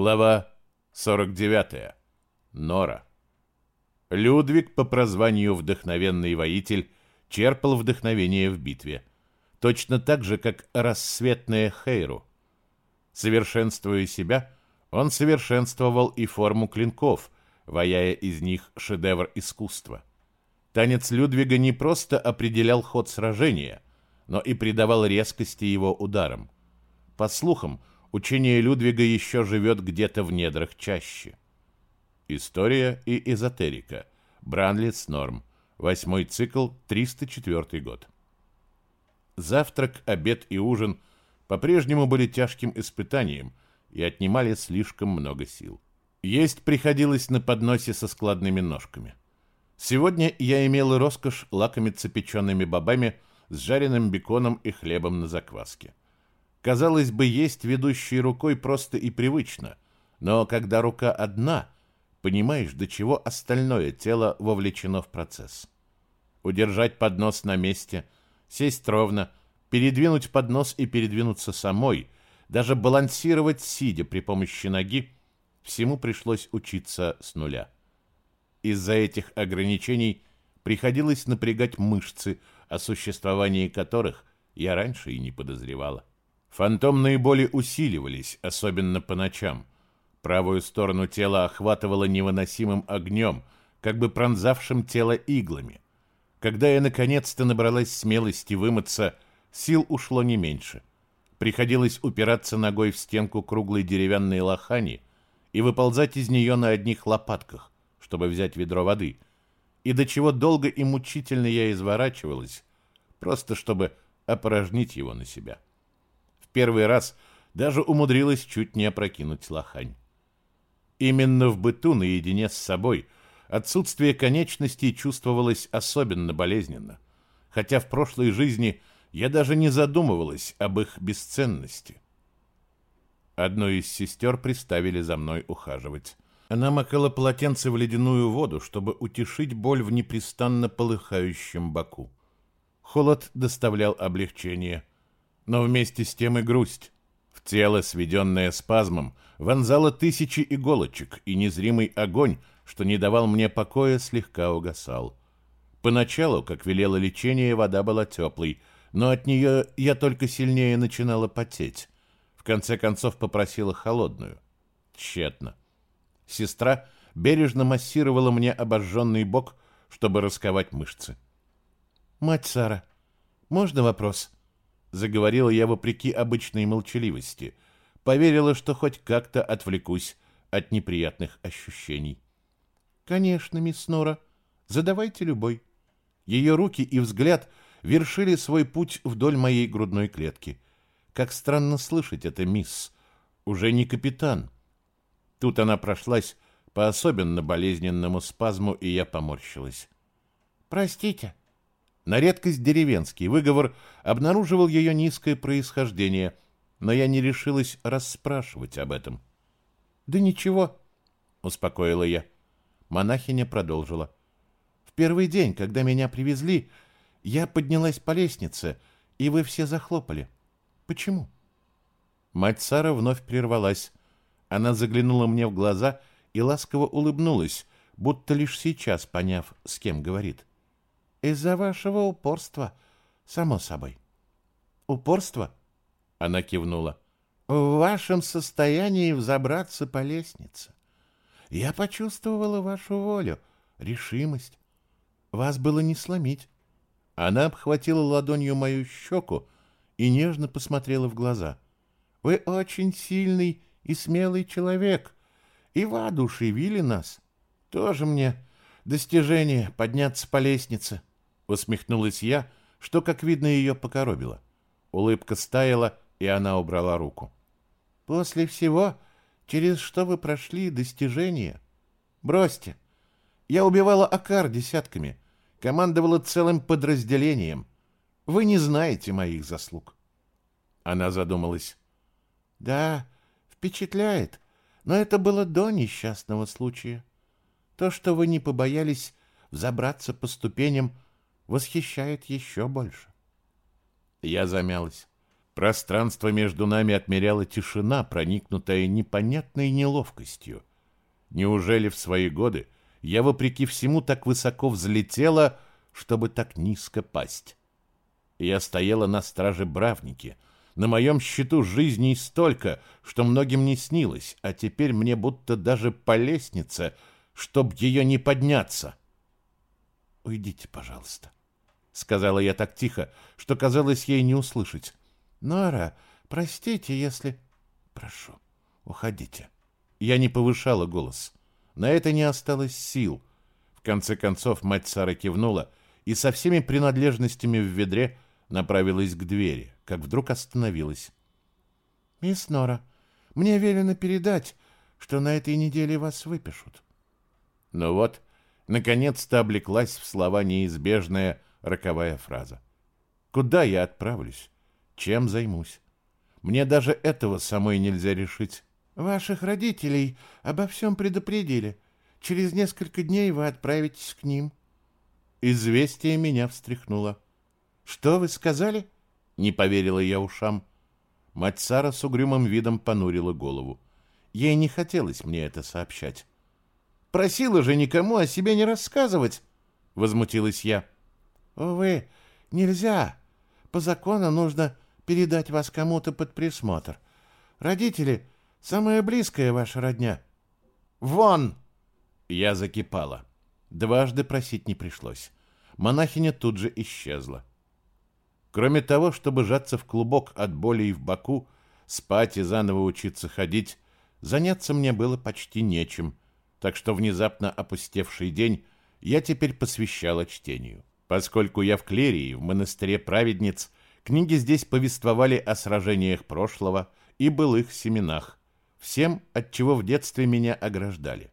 Глава 49. Нора. Людвиг по прозванию «Вдохновенный воитель» черпал вдохновение в битве, точно так же, как рассветная Хейру. Совершенствуя себя, он совершенствовал и форму клинков, ваяя из них шедевр искусства. Танец Людвига не просто определял ход сражения, но и придавал резкости его ударам. По слухам, учение Людвига еще живет где-то в недрах чаще. История и эзотерика. Бранлиц Норм. Восьмой цикл, 304 год. Завтрак, обед и ужин по-прежнему были тяжким испытанием и отнимали слишком много сил. Есть приходилось на подносе со складными ножками. Сегодня я имел роскошь лакомиться печеными бобами с жареным беконом и хлебом на закваске. Казалось бы, есть ведущей рукой просто и привычно, но когда рука одна, понимаешь, до чего остальное тело вовлечено в процесс. Удержать поднос на месте, сесть ровно, передвинуть поднос и передвинуться самой, даже балансировать сидя при помощи ноги, всему пришлось учиться с нуля. Из-за этих ограничений приходилось напрягать мышцы, о существовании которых я раньше и не подозревала. Фантомные боли усиливались, особенно по ночам. Правую сторону тела охватывало невыносимым огнем, как бы пронзавшим тело иглами. Когда я наконец-то набралась смелости вымыться, сил ушло не меньше. Приходилось упираться ногой в стенку круглой деревянной лохани и выползать из нее на одних лопатках, чтобы взять ведро воды. И до чего долго и мучительно я изворачивалась, просто чтобы опорожнить его на себя. Первый раз даже умудрилась чуть не опрокинуть лохань. Именно в быту наедине с собой отсутствие конечностей чувствовалось особенно болезненно, хотя в прошлой жизни я даже не задумывалась об их бесценности. Одну из сестер приставили за мной ухаживать. Она макала полотенце в ледяную воду, чтобы утешить боль в непрестанно полыхающем боку. Холод доставлял облегчение, но вместе с тем и грусть. В тело, сведенное спазмом, вонзало тысячи иголочек, и незримый огонь, что не давал мне покоя, слегка угасал. Поначалу, как велело лечение, вода была теплой, но от нее я только сильнее начинала потеть. В конце концов попросила холодную. Тщетно. Сестра бережно массировала мне обожженный бок, чтобы расковать мышцы. «Мать Сара, можно вопрос?» Заговорила я вопреки обычной молчаливости. Поверила, что хоть как-то отвлекусь от неприятных ощущений. «Конечно, мисс Нора. Задавайте любой». Ее руки и взгляд вершили свой путь вдоль моей грудной клетки. Как странно слышать это, мисс. Уже не капитан. Тут она прошлась по особенно болезненному спазму, и я поморщилась. «Простите». На редкость деревенский выговор обнаруживал ее низкое происхождение, но я не решилась расспрашивать об этом. «Да ничего», — успокоила я. Монахиня продолжила. «В первый день, когда меня привезли, я поднялась по лестнице, и вы все захлопали. Почему?» Мать Сара вновь прервалась, она заглянула мне в глаза и ласково улыбнулась, будто лишь сейчас поняв, с кем говорит. «Из-за вашего упорства, само собой». «Упорство?» — она кивнула. «В вашем состоянии взобраться по лестнице. Я почувствовала вашу волю, решимость. Вас было не сломить». Она обхватила ладонью мою щеку и нежно посмотрела в глаза. «Вы очень сильный и смелый человек, и воодушевили нас. Тоже мне достижение подняться по лестнице, усмехнулась я, что, как видно, ее покоробило. Улыбка стаяла, и она убрала руку. После всего, через что вы прошли достижения, бросьте. Я убивала Акар десятками, командовала целым подразделением. Вы не знаете моих заслуг. Она задумалась. Да, Впечатляет, но это было до несчастного случая. То, что вы не побоялись взобраться по ступеням, восхищает еще больше. Я замялась. Пространство между нами отмеряла тишина, проникнутая непонятной неловкостью. Неужели в свои годы я, вопреки всему, так высоко взлетела, чтобы так низко пасть? Я стояла на страже Бравники. На моем счету жизней столько, что многим не снилось, а теперь мне будто даже по лестнице, чтоб ее не подняться. «Уйдите, пожалуйста», — сказала я так тихо, что казалось ей не услышать. Нора, простите, если... Прошу, уходите. Я не повышала голос. На это не осталось сил. В конце концов мать Сара кивнула и со всеми принадлежностями в ведре направилась к двери, как вдруг остановилась. «Мисс Нора, мне велено передать, что на этой неделе вас выпишут». Ну вот, наконец-то облеклась в слова неизбежная роковая фраза. «Куда я отправлюсь? Чем займусь? Мне даже этого самой нельзя решить. Ваших родителей обо всем предупредили. Через несколько дней вы отправитесь к ним. Известие меня встряхнуло. Что вы сказали? Не поверила я ушам. Мать Сара с угрюмым видом понурила голову. Ей не хотелось мне это сообщать. Просила же никому о себе не рассказывать, возмутилась я. Увы, нельзя. По закону нужно передать вас кому-то под присмотр. Родители — самая близкая ваша родня. Вон!» Я закипала. Дважды просить не пришлось. Монахиня тут же исчезла. Кроме того, чтобы жаться в клубок от боли в боку, спать и заново учиться ходить, заняться мне было почти нечем, так что внезапно опустевший день я теперь посвящала чтению. Поскольку я в клерии, в монастыре праведниц, Книги здесь повествовали о сражениях прошлого и былых семенах, всем, от чего в детстве меня ограждали.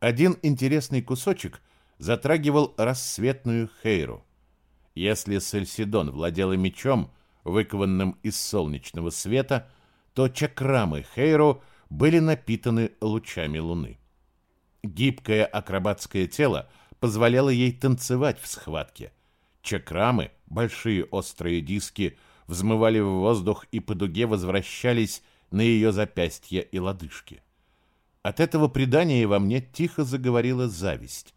Один интересный кусочек затрагивал рассветную Хейру. Если Сельсидон владела мечом, выкованным из солнечного света, то чакрамы Хейру были напитаны лучами луны. Гибкое акробатское тело позволяло ей танцевать в схватке. Чакрамы — Большие острые диски взмывали в воздух и по дуге возвращались на ее запястья и лодыжки. От этого предания во мне тихо заговорила зависть.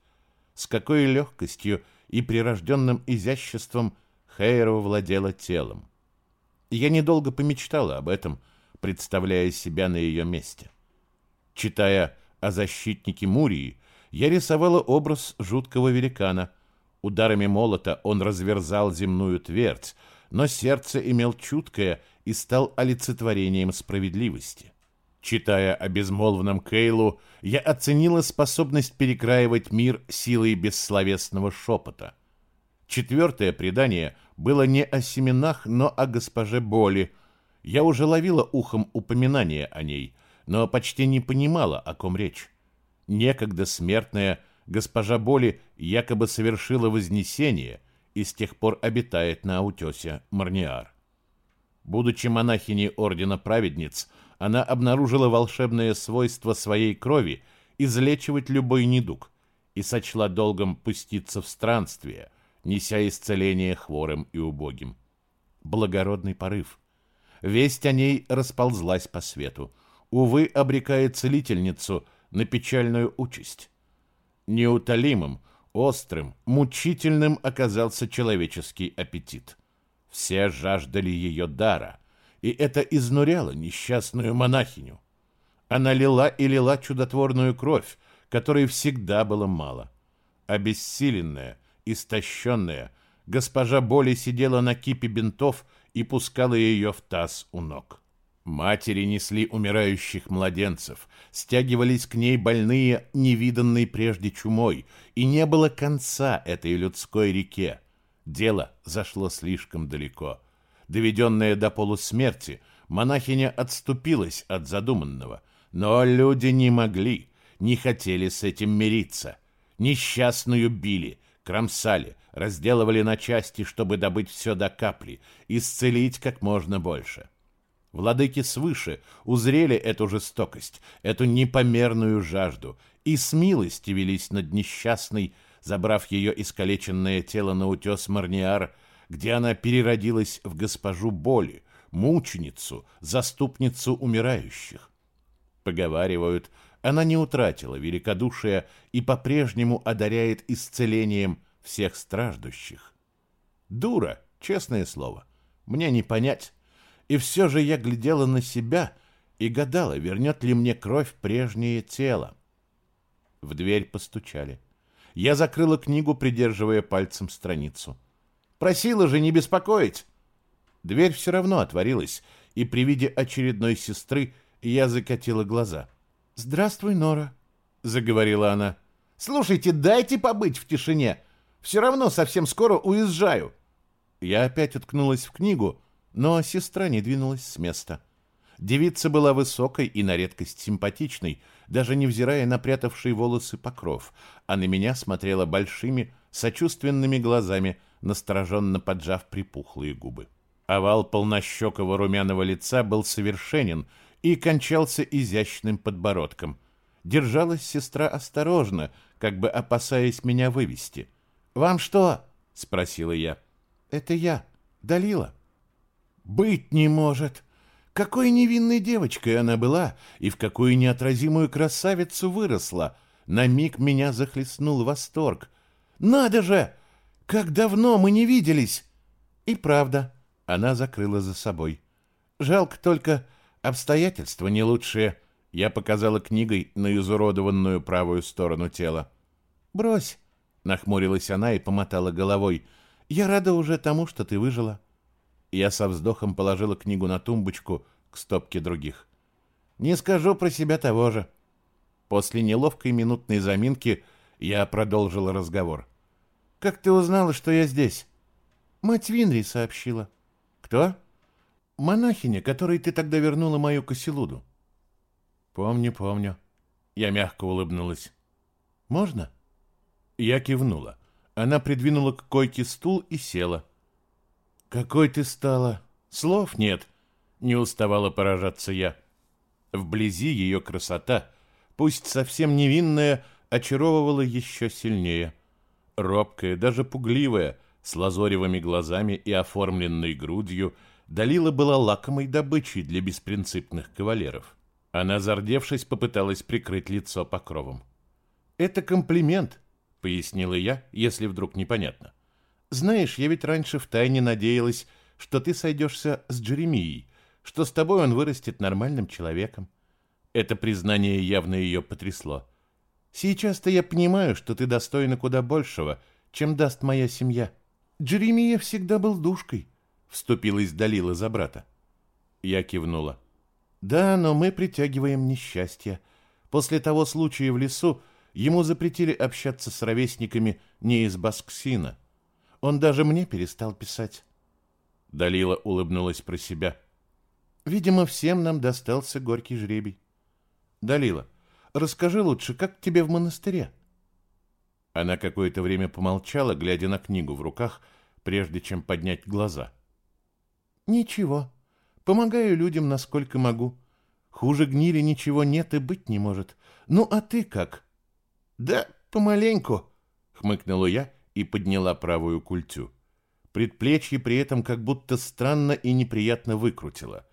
С какой легкостью и прирожденным изяществом Хейро владела телом. Я недолго помечтала об этом, представляя себя на ее месте. Читая о защитнике Мурии, я рисовала образ жуткого великана — Ударами молота он разверзал земную твердь, но сердце имел чуткое и стал олицетворением справедливости. Читая о безмолвном Кейлу, я оценила способность перекраивать мир силой бессловесного шепота. Четвертое предание было не о семенах, но о госпоже Боли. Я уже ловила ухом упоминание о ней, но почти не понимала, о ком речь. Некогда смертная – госпожа Боли якобы совершила вознесение и с тех пор обитает на утесе Марниар. Будучи монахиней Ордена Праведниц, она обнаружила волшебное свойство своей крови излечивать любой недуг и сочла долгом пуститься в странствие, неся исцеление хворым и убогим. Благородный порыв. Весть о ней расползлась по свету. Увы, обрекает целительницу на печальную участь. Неутолимым, острым, мучительным оказался человеческий аппетит. Все жаждали ее дара, и это изнуряло несчастную монахиню. Она лила и лила чудотворную кровь, которой всегда было мало. Обессиленная, истощенная, госпожа Боли сидела на кипе бинтов и пускала ее в таз у ног. Матери несли умирающих младенцев, стягивались к ней больные, невиданной прежде чумой, и не было конца этой людской реке. Дело зашло слишком далеко. Доведенная до полусмерти, монахиня отступилась от задуманного, но люди не могли, не хотели с этим мириться. Несчастную били, кромсали, разделывали на части, чтобы добыть все до капли, исцелить как можно больше. — Владыки свыше узрели эту жестокость, эту непомерную жажду, и с милости велись над несчастной, забрав ее искалеченное тело на утес Марниар, где она переродилась в госпожу боли, мученицу, заступницу умирающих. Поговаривают, она не утратила великодушия и по-прежнему одаряет исцелением всех страждущих. Дура, честное слово, мне не понять. И все же я глядела на себя и гадала, вернет ли мне кровь прежнее тело. В дверь постучали. Я закрыла книгу, придерживая пальцем страницу. Просила же не беспокоить. Дверь все равно отворилась, и при виде очередной сестры я закатила глаза. «Здравствуй, Нора», — заговорила она. «Слушайте, дайте побыть в тишине. Все равно совсем скоро уезжаю». Я опять уткнулась в книгу, но сестра не двинулась с места. Девица была высокой и на редкость симпатичной, даже невзирая на прятавшие волосы покров, а на меня смотрела большими, сочувственными глазами, настороженно поджав припухлые губы. Овал полнощекого румяного лица был совершенен и кончался изящным подбородком. Держалась сестра осторожно, как бы опасаясь меня вывести. «Вам что?» — спросила я. «Это я, Далила». «Быть не может!» Какой невинной девочкой она была и в какую неотразимую красавицу выросла. На миг меня захлестнул восторг. «Надо же! Как давно мы не виделись!» И правда, она закрыла за собой. Жалко только обстоятельства не лучшие. Я показала книгой на изуродованную правую сторону тела. «Брось!» — нахмурилась она и помотала головой. «Я рада уже тому, что ты выжила». Я со вздохом положила книгу на тумбочку к стопке других. Не скажу про себя того же. После неловкой минутной заминки я продолжила разговор. «Как ты узнала, что я здесь?» «Мать Винри сообщила». «Кто?» «Монахиня, которой ты тогда вернула мою коселуду». «Помню, помню». Я мягко улыбнулась. «Можно?» Я кивнула. Она придвинула к койке стул и села. «Какой ты стала? Слов нет!» Не уставала поражаться я. Вблизи ее красота, пусть совсем невинная, очаровывала еще сильнее. Робкая, даже пугливая, с лазоревыми глазами и оформленной грудью, Далила была лакомой добычей для беспринципных кавалеров. Она, зардевшись, попыталась прикрыть лицо покровом. «Это комплимент», — пояснила я, если вдруг непонятно. Знаешь, я ведь раньше втайне надеялась, что ты сойдешься с Джеремией, что с тобой он вырастет нормальным человеком. Это признание явно ее потрясло. Сейчас-то я понимаю, что ты достойна куда большего, чем даст моя семья. Джеремия всегда был душкой, вступилась Далила за брата. Я кивнула. Да, но мы притягиваем несчастье. После того случая в лесу ему запретили общаться с ровесниками не из Басксина. Он даже мне перестал писать. Далила улыбнулась про себя. Видимо, всем нам достался горький жребий. Далила, расскажи лучше, как тебе в монастыре? Она какое-то время помолчала, глядя на книгу в руках, прежде чем поднять глаза. Ничего. Помогаю людям, насколько могу. Хуже гнили ничего нет и быть не может. Ну, а ты как? Да, помаленьку, хмыкнула я и подняла правую культю. Предплечье при этом как будто странно и неприятно выкрутило.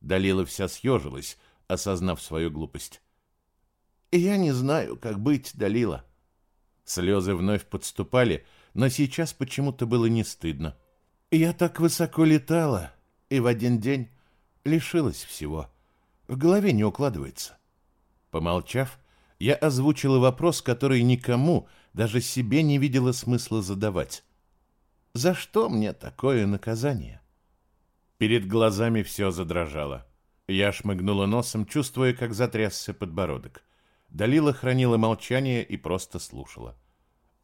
Далила вся съежилась, осознав свою глупость. «Я не знаю, как быть, Далила». Слезы вновь подступали, но сейчас почему-то было не стыдно. «Я так высоко летала, и в один день лишилась всего. В голове не укладывается». Помолчав, я озвучила вопрос, который никому, даже себе не видела смысла задавать. «За что мне такое наказание?» Перед глазами все задрожало. Я шмыгнула носом, чувствуя, как затрясся подбородок. Далила хранила молчание и просто слушала.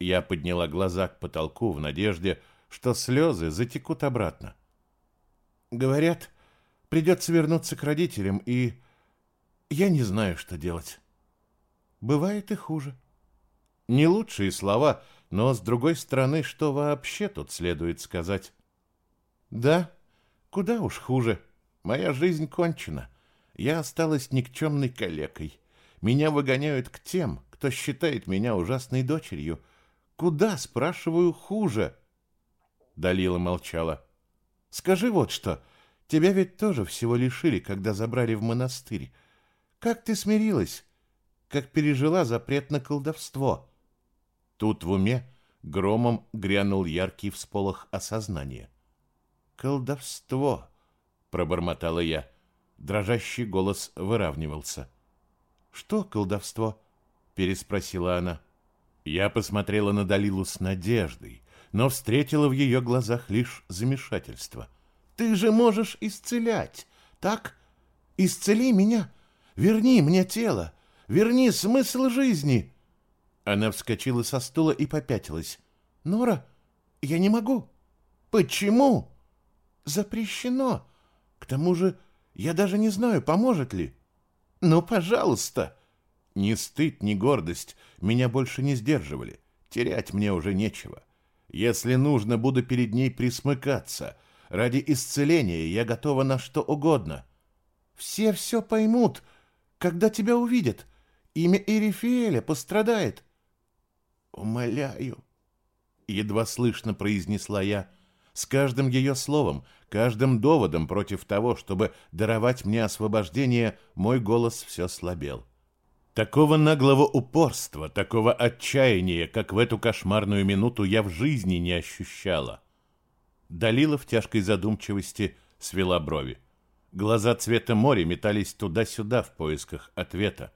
Я подняла глаза к потолку в надежде, что слезы затекут обратно. Говорят, придется вернуться к родителям, и я не знаю, что делать. Бывает и хуже. Не лучшие слова, но, с другой стороны, что вообще тут следует сказать? Да, куда уж хуже. Моя жизнь кончена. Я осталась никчемной калекой. Меня выгоняют к тем, кто считает меня ужасной дочерью. Куда, спрашиваю, хуже? Далила молчала. Скажи вот что. Тебя ведь тоже всего лишили, когда забрали в монастырь. Как ты смирилась? Как пережила запрет на колдовство?» Тут в уме громом грянул яркий всполох осознания. «Колдовство!» — пробормотала я. Дрожащий голос выравнивался. «Что колдовство?» — переспросила она. Я посмотрела на Далилу с надеждой, но встретила в ее глазах лишь замешательство. «Ты же можешь исцелять, так? Исцели меня, верни мне тело, верни смысл жизни!» Она вскочила со стула и попятилась. «Нора, я не могу». «Почему?» «Запрещено. К тому же я даже не знаю, поможет ли». «Ну, пожалуйста». Ни стыд, ни гордость меня больше не сдерживали. Терять мне уже нечего. Если нужно, буду перед ней присмыкаться. Ради исцеления я готова на что угодно. Все все поймут, когда тебя увидят. Имя Эрифиэля пострадает. «Умоляю», — едва слышно произнесла я, с каждым ее словом, каждым доводом против того, чтобы даровать мне освобождение, мой голос все слабел. Такого наглого упорства, такого отчаяния, как в эту кошмарную минуту, я в жизни не ощущала. Далила в тяжкой задумчивости свела брови. Глаза цвета моря метались туда-сюда в поисках ответа.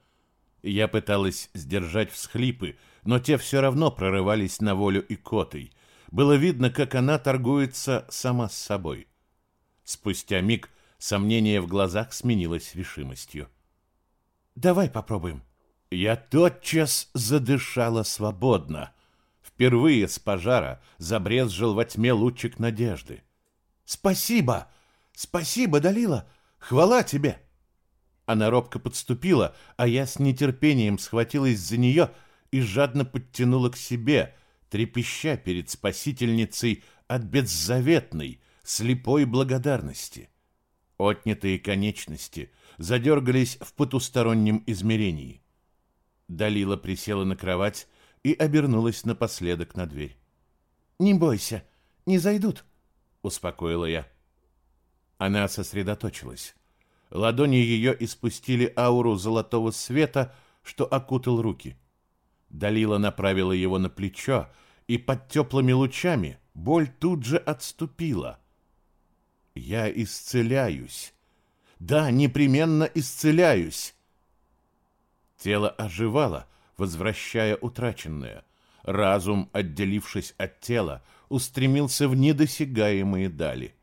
Я пыталась сдержать всхлипы, но те все равно прорывались на волю и котой. Было видно, как она торгуется сама с собой. Спустя миг сомнение в глазах сменилось решимостью. «Давай попробуем». Я тотчас задышала свободно. Впервые с пожара забрезжил во тьме лучик надежды. «Спасибо! Спасибо, Далила! Хвала тебе!» Она робко подступила, а я с нетерпением схватилась за нее и жадно подтянула к себе, трепеща перед спасительницей от беззаветной, слепой благодарности. Отнятые конечности задергались в потустороннем измерении. Далила присела на кровать и обернулась напоследок на дверь. «Не бойся, не зайдут», — успокоила я. Она сосредоточилась. Ладони ее испустили ауру золотого света, что окутал руки. Далила направила его на плечо, и под теплыми лучами боль тут же отступила. Я исцеляюсь. Да, непременно исцеляюсь. Тело оживало, возвращая утраченное. Разум, отделившись от тела, устремился в недосягаемые дали.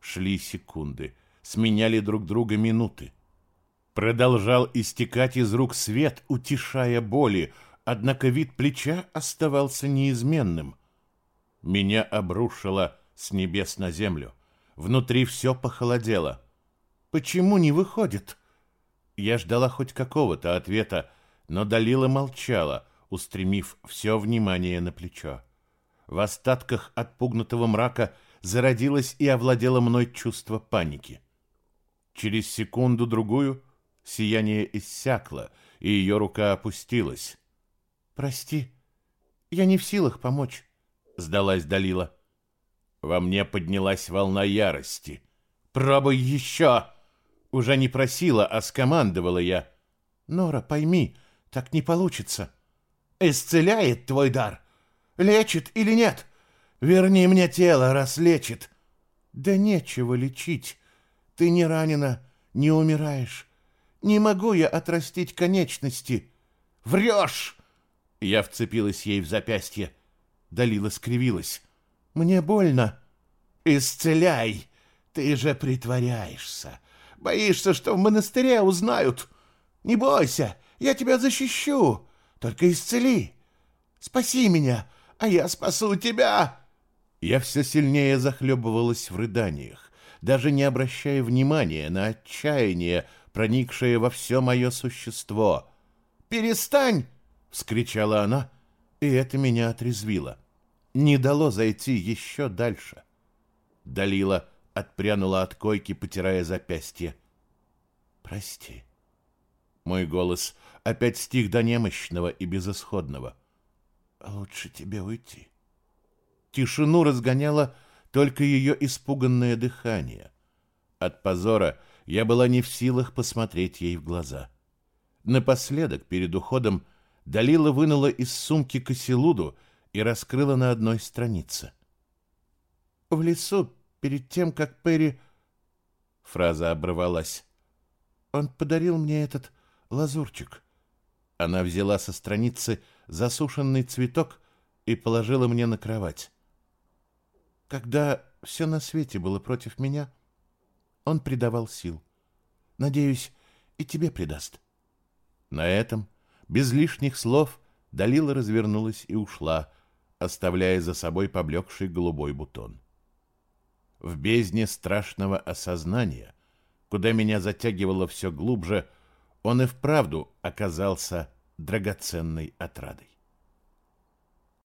Шли секунды — сменяли друг друга минуты. Продолжал истекать из рук свет, утешая боли, однако вид плеча оставался неизменным. Меня обрушило с небес на землю. Внутри все похолодело. «Почему не выходит?» Я ждала хоть какого-то ответа, но Далила молчала, устремив все внимание на плечо. В остатках отпугнутого мрака зародилось и овладело мной чувство паники. Через секунду-другую сияние иссякло, и ее рука опустилась. «Прости, я не в силах помочь», — сдалась Далила. Во мне поднялась волна ярости. «Пробуй еще!» Уже не просила, а скомандовала я. «Нора, пойми, так не получится». «Исцеляет твой дар? Лечит или нет? Верни мне тело, раз лечит». «Да нечего лечить. Ты не ранена, не умираешь. Не могу я отрастить конечности. Врешь!» Я вцепилась ей в запястье. Далила скривилась. «Мне больно». «Исцеляй! Ты же притворяешься. Боишься, что в монастыре узнают. Не бойся, я тебя защищу. Только исцели. Спаси меня, а я спасу тебя!» Я все сильнее захлебывалась в рыданиях даже не обращая внимания на отчаяние, проникшее во все мое существо. «Перестань!» — вскричала она, и это меня отрезвило. Не дало зайти еще дальше. Далила отпрянула от койки, потирая запястье. «Прости». Мой голос опять стих до немощного и безысходного. «Лучше тебе уйти». Тишину разгоняла только ее испуганное дыхание. От позора я была не в силах посмотреть ей в глаза. Напоследок, перед уходом, Далила вынула из сумки косилуду и раскрыла на одной странице. «В лесу, перед тем, как Перри...» Фраза оборвалась. «Он подарил мне этот лазурчик». Она взяла со страницы засушенный цветок и положила мне на кровать. Когда все на свете было против меня, он придавал сил. Надеюсь, и тебе придаст. На этом, без лишних слов, Далила развернулась и ушла, оставляя за собой поблекший голубой бутон. В бездне страшного осознания, куда меня затягивало все глубже, он и вправду оказался драгоценной отрадой.